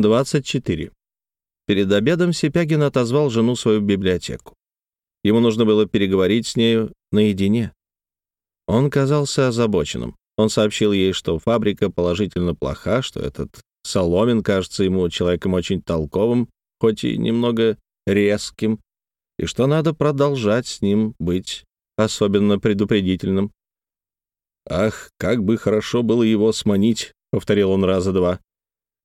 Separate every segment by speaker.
Speaker 1: 24. Перед обедом Сипягин отозвал жену свою в библиотеку. Ему нужно было переговорить с нею наедине. Он казался озабоченным. Он сообщил ей, что фабрика положительно плоха, что этот Соломин кажется ему человеком очень толковым, хоть и немного резким, и что надо продолжать с ним быть особенно предупредительным. «Ах, как бы хорошо было его сманить», — повторил он раза два.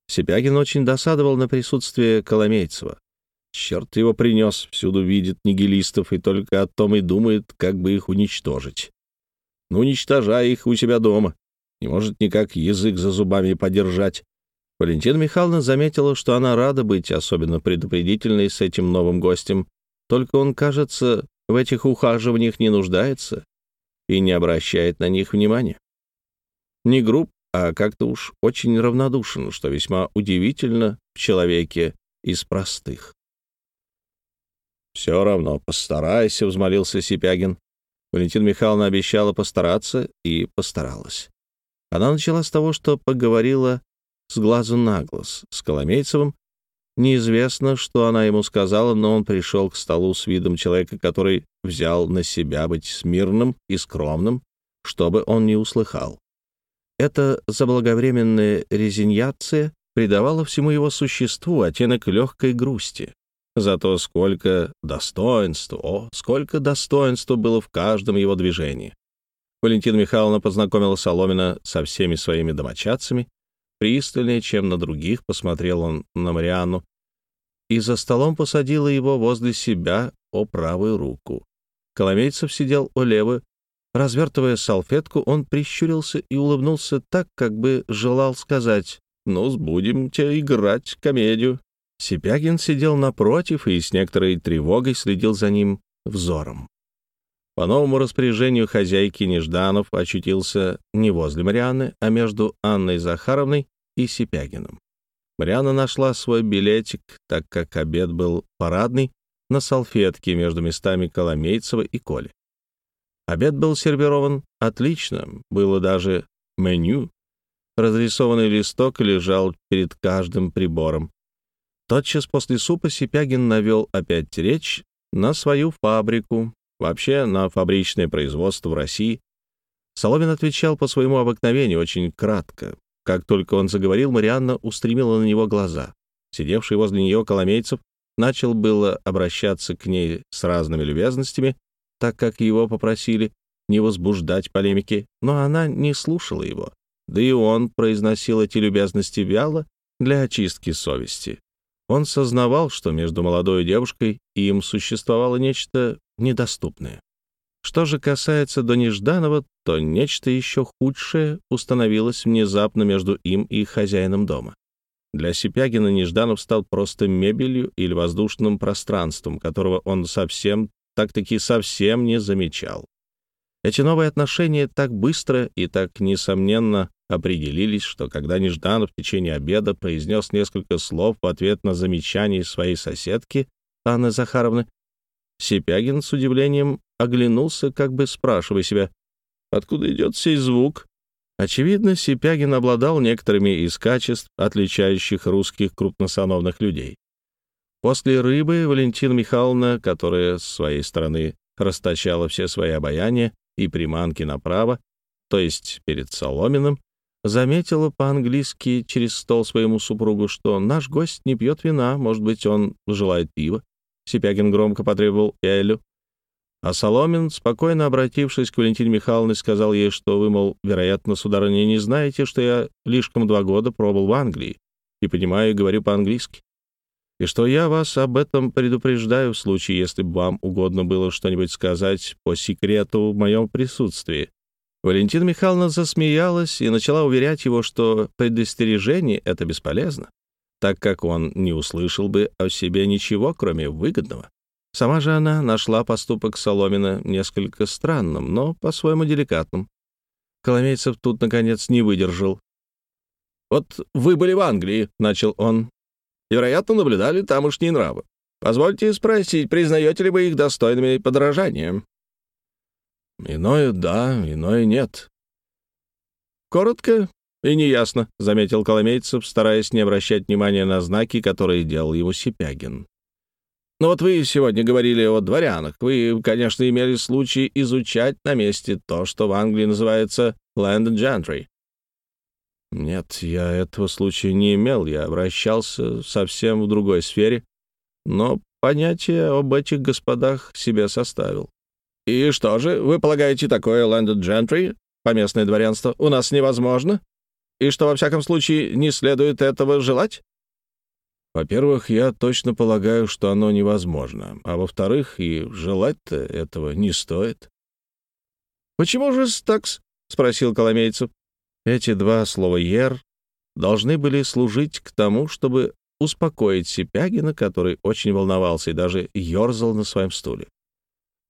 Speaker 1: Сипягин очень досадовал на присутствие Коломейцева. Черт его принес, всюду видит нигилистов и только о том и думает, как бы их уничтожить. Ну, уничтожай их у себя дома. Не может никак язык за зубами подержать. Валентина Михайловна заметила, что она рада быть особенно предупредительной с этим новым гостем, только он, кажется, в этих ухаживаниях не нуждается и не обращает на них внимания. Не груб, а как-то уж очень равнодушен, что весьма удивительно в человеке из простых. «Все равно постарайся», — взмолился Сипягин. Валентина Михайловна обещала постараться и постаралась. Она начала с того, что поговорила с глазу на глаз с Коломейцевым. Неизвестно, что она ему сказала, но он пришел к столу с видом человека, который взял на себя быть смирным и скромным, чтобы он не услыхал. Эта заблаговременная резиньяция придавала всему его существу оттенок легкой грусти. Зато сколько достоинства, о, сколько достоинства было в каждом его движении. Валентина Михайловна познакомила Соломина со всеми своими домочадцами. Пристальнее, чем на других, посмотрел он на Марианну и за столом посадила его возле себя о правую руку. Коломейцев сидел о левую, Развертывая салфетку, он прищурился и улыбнулся так, как бы желал сказать «Ну, будемте играть комедию». Сипягин сидел напротив и с некоторой тревогой следил за ним взором. По новому распоряжению хозяйки Нежданов очутился не возле Марианны, а между Анной Захаровной и Сипягиным. Марианна нашла свой билетик, так как обед был парадный, на салфетке между местами Коломейцева и Коли. Обед был сервирован отлично, было даже меню. Разрисованный листок лежал перед каждым прибором. Тотчас после супа Сипягин навел опять речь на свою фабрику, вообще на фабричное производство в России. Соломин отвечал по своему обыкновению очень кратко. Как только он заговорил, Марианна устремила на него глаза. Сидевший возле нее Коломейцев начал было обращаться к ней с разными любезностями, так как его попросили не возбуждать полемики, но она не слушала его. Да и он произносил эти любезности вяло для очистки совести. Он сознавал, что между молодой девушкой и им существовало нечто недоступное. Что же касается до Нежданова, то нечто еще худшее установилось внезапно между им и хозяином дома. Для Сипягина Нежданов стал просто мебелью или воздушным пространством, которого он совсем так-таки совсем не замечал. Эти новые отношения так быстро и так несомненно определились, что когда Нежданов в течение обеда произнес несколько слов в ответ на замечание своей соседки Анны Захаровны, Сипягин с удивлением оглянулся, как бы спрашивая себя, откуда идет сей звук. Очевидно, Сипягин обладал некоторыми из качеств, отличающих русских крупносановных людей. После рыбы Валентина Михайловна, которая с своей стороны расточала все свои обаяния и приманки направо, то есть перед Соломиным, заметила по-английски через стол своему супругу, что наш гость не пьет вина, может быть, он желает пива. Сипягин громко потребовал Элю. А Соломин, спокойно обратившись к Валентине Михайловне, сказал ей, что вы, мол, вероятно, сударыня, не знаете, что я лишком два года пробыл в Англии и понимаю и говорю по-английски и что я вас об этом предупреждаю в случае, если бы вам угодно было что-нибудь сказать по секрету в моем присутствии». Валентина Михайловна засмеялась и начала уверять его, что предостережение — это бесполезно, так как он не услышал бы о себе ничего, кроме выгодного. Сама же она нашла поступок Соломина несколько странным, но по-своему деликатным. Коломейцев тут, наконец, не выдержал. «Вот вы были в Англии», — начал он, и, вероятно, наблюдали тамошние нравы. Позвольте спросить, признаете ли вы их достойными подражания?» «Иное — да, иное — нет». «Коротко, и неясно», — заметил Коломейцев, стараясь не обращать внимания на знаки, которые делал ему Сипягин. «Но вот вы сегодня говорили о дворянах. Вы, конечно, имели случай изучать на месте то, что в Англии называется «land gentry». «Нет, я этого случая не имел. Я обращался совсем в другой сфере, но понятие об этих господах себе составил». «И что же, вы полагаете, такое landed gentry, поместное дворянство, у нас невозможно?» и что, во всяком случае, не следует этого желать? Во-первых, я точно полагаю, что оно невозможно, а во-вторых, и желать-то этого не стоит. «Почему же стакс?» — спросил Коломейцев. Эти два слова «ер» должны были служить к тому, чтобы успокоить Сипягина, который очень волновался и даже ерзал на своем стуле.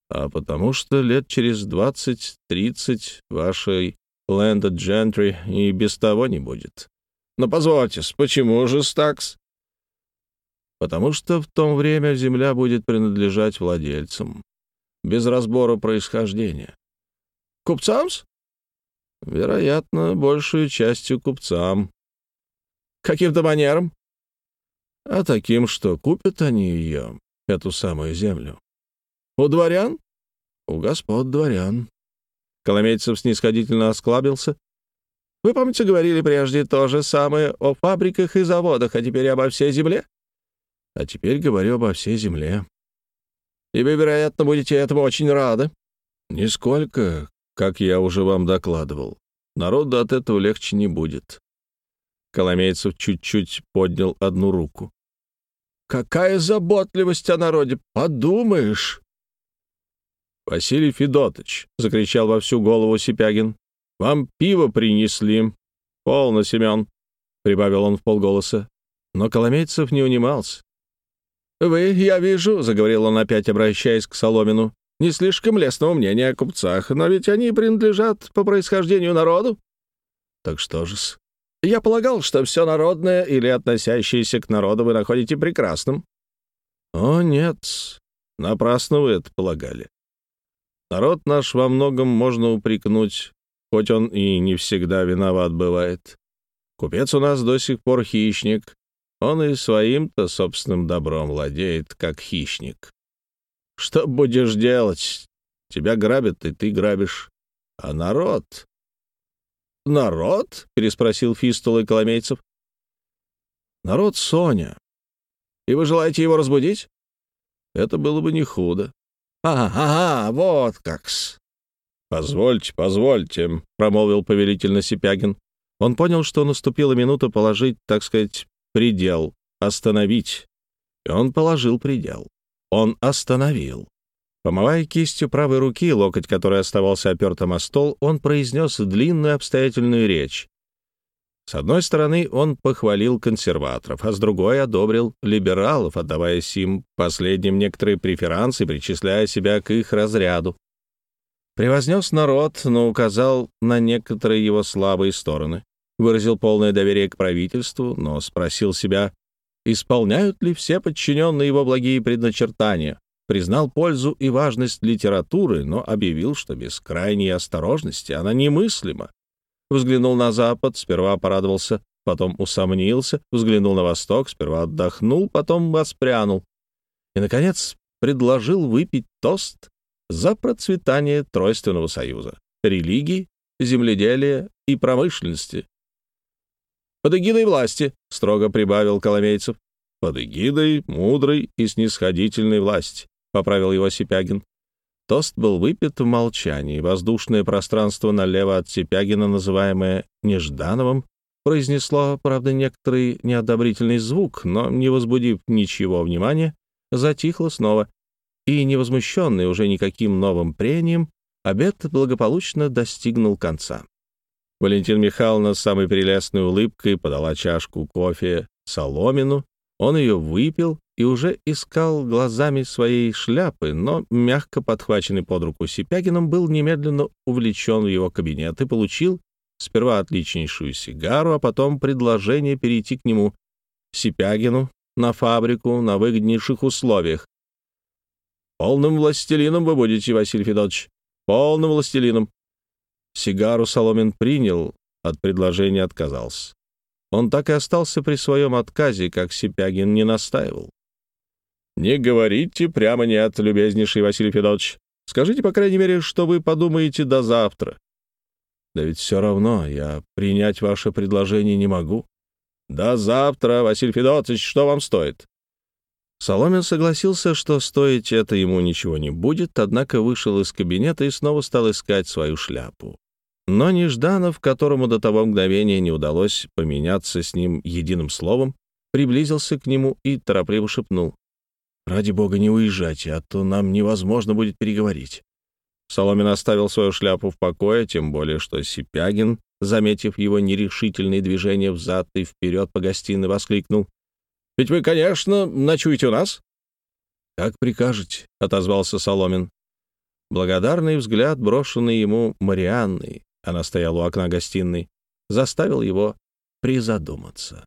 Speaker 1: А потому что лет через двадцать-тридцать вашей Лэнда Джентри и без того не будет. Но позвольтесь, почему же стакс? Потому что в то время земля будет принадлежать владельцам, без разбора происхождения. Купцам-с? Вероятно, большую частью купцам. Каким-то манером? А таким, что купят они ее, эту самую землю. У дворян? У господ дворян. Коломейцев снисходительно осклабился. «Вы, помните, говорили прежде то же самое о фабриках и заводах, а теперь обо всей земле?» «А теперь говорю обо всей земле». «И вы, вероятно, будете этому очень рады». «Нисколько, как я уже вам докладывал. Народу от этого легче не будет». Коломейцев чуть-чуть поднял одну руку. «Какая заботливость о народе! Подумаешь!» «Василий Федотович!» — закричал во всю голову Сипягин. «Вам пиво принесли!» «Полно, Семен!» — прибавил он в полголоса. Но Коломейцев не унимался. «Вы, я вижу», — заговорил он опять, обращаясь к Соломину, «не слишком лестного мнения о купцах, но ведь они принадлежат по происхождению народу». «Так что же-с?» «Я полагал, что все народное или относящееся к народу вы находите прекрасным». «О, нет, напрасно вы это полагали. Народ наш во многом можно упрекнуть, хоть он и не всегда виноват бывает. Купец у нас до сих пор хищник. Он и своим-то собственным добром владеет, как хищник. Что будешь делать? Тебя грабят, и ты грабишь. А народ... «Народ?» — переспросил Фистул и Коломейцев. «Народ Соня. И вы желаете его разбудить?» «Это было бы не худо. «Ага, ага, вот как-с». «Позвольте, позвольте», — промолвил повелительно Сипягин. Он понял, что наступила минута положить, так сказать, предел, остановить. И он положил предел. Он остановил. Помывая кистью правой руки, локоть который оставался опертым о стол, он произнес длинную обстоятельную речь. С одной стороны, он похвалил консерваторов, а с другой одобрил либералов, отдавая им последним некоторые преферансы, причисляя себя к их разряду. Превознес народ, но указал на некоторые его слабые стороны. Выразил полное доверие к правительству, но спросил себя, исполняют ли все подчиненные его благие предначертания. Признал пользу и важность литературы, но объявил, что без крайней осторожности она немыслима взглянул на запад, сперва порадовался, потом усомнился, взглянул на восток, сперва отдохнул, потом воспрянул. И, наконец, предложил выпить тост за процветание Тройственного союза, религии, земледелия и промышленности. «Под эгидой власти», — строго прибавил Коломейцев. «Под эгидой мудрой и снисходительной власти», — поправил его Сипягин. Тост был выпит в молчании. Воздушное пространство налево от Сипягина, называемое Неждановым, произнесло, правда, некоторый неодобрительный звук, но, не возбудив ничего внимания, затихло снова, и, невозмущенный уже никаким новым прением, обед благополучно достигнул конца. Валентин Михайловна с самой прелестной улыбкой подала чашку кофе Соломину, он ее выпил и уже искал глазами своей шляпы, но, мягко подхваченный под руку Сипягином, был немедленно увлечен в его кабинет и получил сперва отличнейшую сигару, а потом предложение перейти к нему, Сипягину, на фабрику на выгоднейших условиях. «Полным властелином вы будете, Василий Федорович, полным властелином». Сигару Соломин принял, от предложения отказался. Он так и остался при своем отказе, как Сипягин не настаивал. «Не говорите прямо нет, любезнейший Василий Федотович. Скажите, по крайней мере, что вы подумаете до завтра». «Да ведь все равно я принять ваше предложение не могу». «До завтра, Василий Федотович, что вам стоит?» Соломин согласился, что стоить это ему ничего не будет, однако вышел из кабинета и снова стал искать свою шляпу. Но Нежданов, которому до того мгновения не удалось поменяться с ним единым словом, приблизился к нему и торопливо шепнул. «Ради бога, не уезжайте, а то нам невозможно будет переговорить». Соломин оставил свою шляпу в покое, тем более что Сипягин, заметив его нерешительные движения взад и вперед по гостиной, воскликнул. «Ведь вы, конечно, ночуете у нас?» «Как прикажете», — отозвался Соломин. Благодарный взгляд, брошенный ему Марианной, она стояла у окна гостиной, заставил его призадуматься.